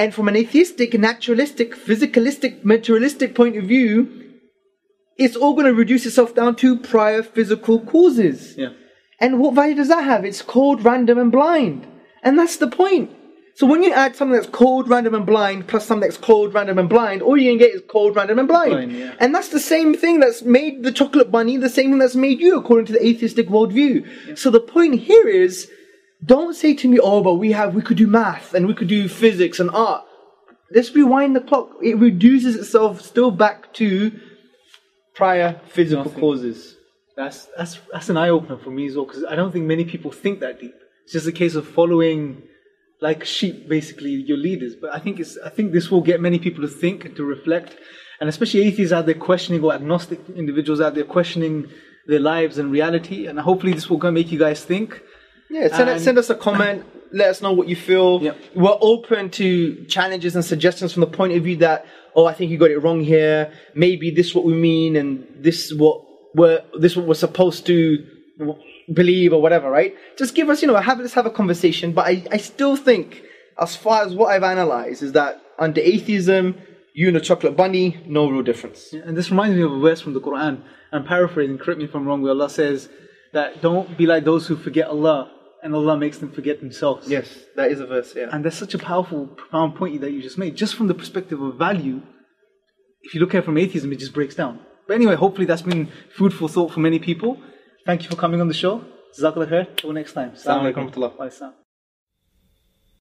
And from an atheistic, naturalistic, physicalistic, materialistic point of view, it's all going to reduce itself down to prior physical causes. Yeah. And what value does that have? It's cold, random, and blind. And that's the point. So when you add something that's cold, random, and blind, plus something that's cold, random, and blind, all you can get is cold, random, and blind. Blind, yeah. And that's the same thing that's made the chocolate bunny, the same thing that's made you, according to the atheistic worldview. So the point here is, don't say to me, oh, but we have, we could do math, and we could do physics and art. Let's rewind the clock. It reduces itself still back to prior physical Nothing. causes. That's that's that's an eye opener for me as well because I don't think many people think that deep. It's just a case of following, like sheep, basically your leaders. But I think it's I think this will get many people to think and to reflect, and especially atheists out there questioning or agnostic individuals out there questioning their lives and reality. And hopefully this will go make you guys think. Yeah, send, And- um, send us a comment. Let us know what you feel. Yep. We're open to challenges and suggestions from the point of view that, oh, I think you got it wrong here. Maybe this is what we mean, and this is what we're this is what we're supposed to believe or whatever. Right? Just give us, you know, have let's have a conversation. But I, I still think, as far as what I've analyzed, is that under atheism, you and a chocolate bunny, no real difference. And this reminds me of a verse from the Quran. I'm paraphrasing. Correct me if I'm wrong. Where Allah says that don't be like those who forget Allah, and Allah makes them forget themselves. Yes, that is a verse. Yeah. And that's such a powerful, profound point that you just made. Just from the perspective of value, if you look at it from atheism, it just breaks down. But anyway, hopefully that's been food for thought for many people. Thank you for coming on the show. Jazakallah khair. Till next time. Assalamu alaikum warahmatullah. Bye, Sam.